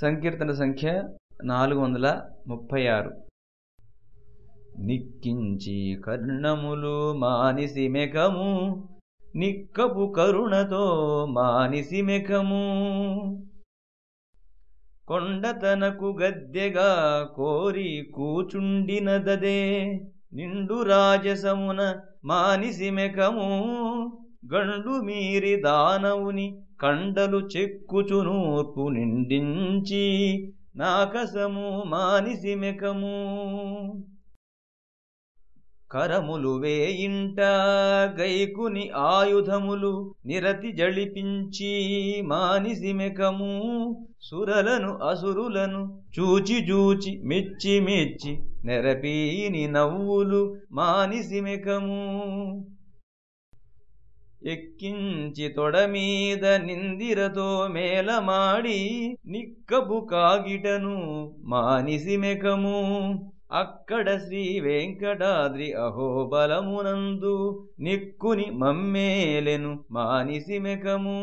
సంకీర్తన సంఖ్య నాలుగు వందల ముప్పై ఆరు. నిక్కించి కర్ణములు మానిసి మెకము నిక్కపు కరుణతో మానిసి మెకము కొండతనకు గద్దెగా కోరి కూచుండినదదే నిండు రాజసమున మానిసి మెకము గండు మీరి దానవుని కండలు చెక్కుచునూర్పు నిండించి నాకసము మానిసి మెకము. కరములు వేయింట గైకుని ఆయుధములు నిరతి జళిపించి మానిసి మెకము. సురలను అసురులను చూచి చూచి మెచ్చి మెచ్చి నెరపీని నవ్వులు మానిసి మెకము ఎక్కించి తొడమీద నిందిరతో మేలమాడి నిక్కబు కాగిటను మానిసి మెకము. అక్కడ శ్రీ వెంకటాద్రి అహోబలమునందు నిక్కుని మమ్మేలెను మానిసిమెకము